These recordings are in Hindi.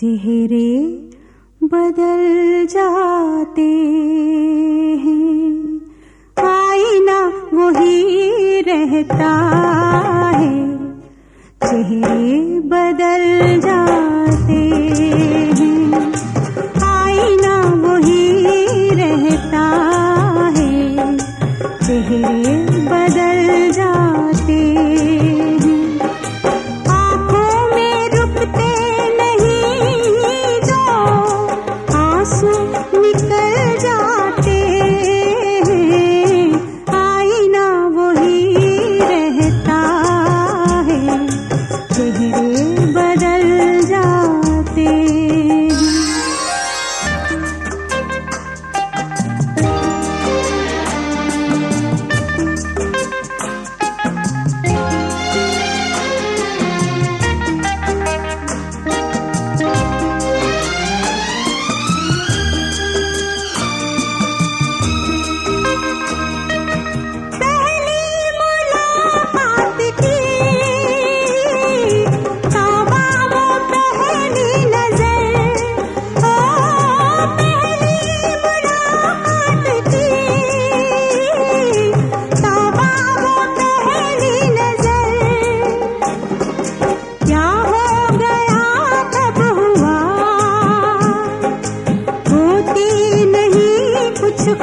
चेहरे बदल जाते हैं। आईना वही रहता है। चेहरे आँसू निकल जाते आईना वही रहता है। चेहरे बदल जाते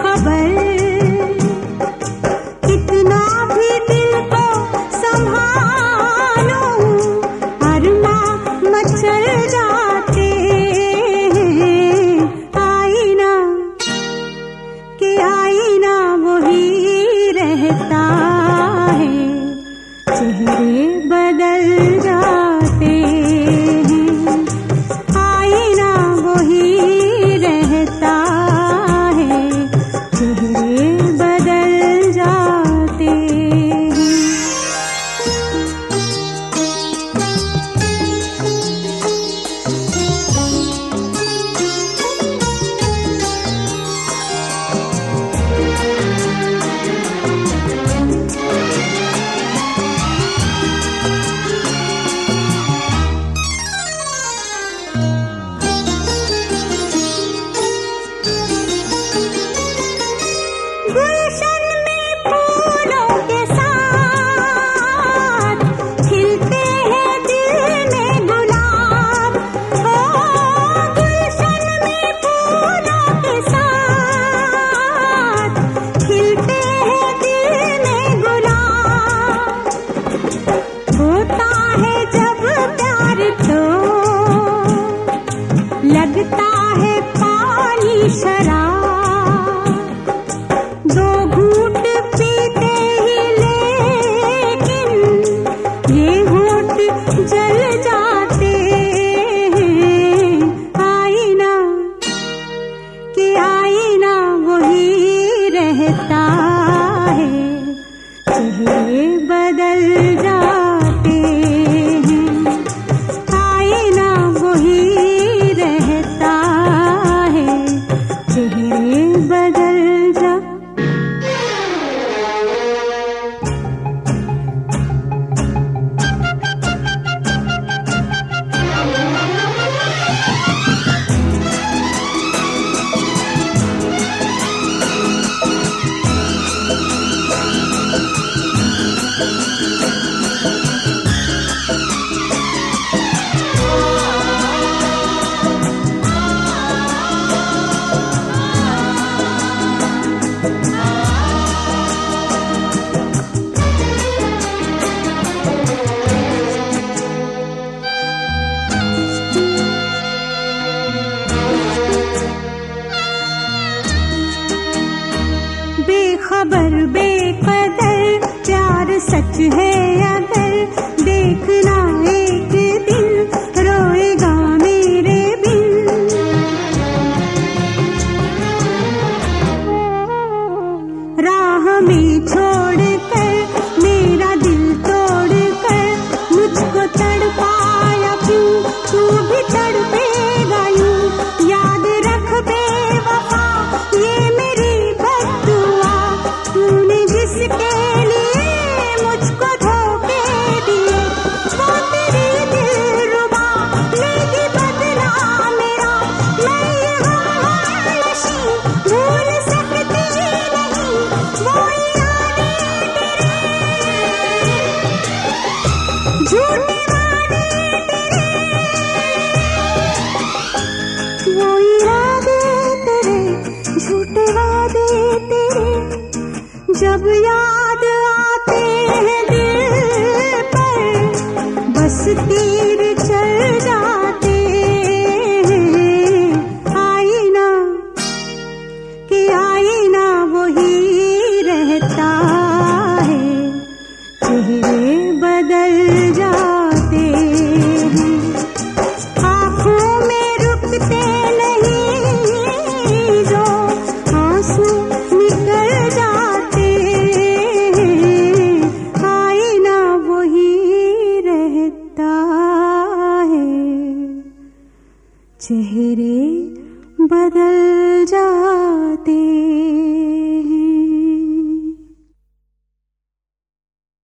खबर Thank है दे तेरे जब याद है। चेहरे बदल जाते हैं।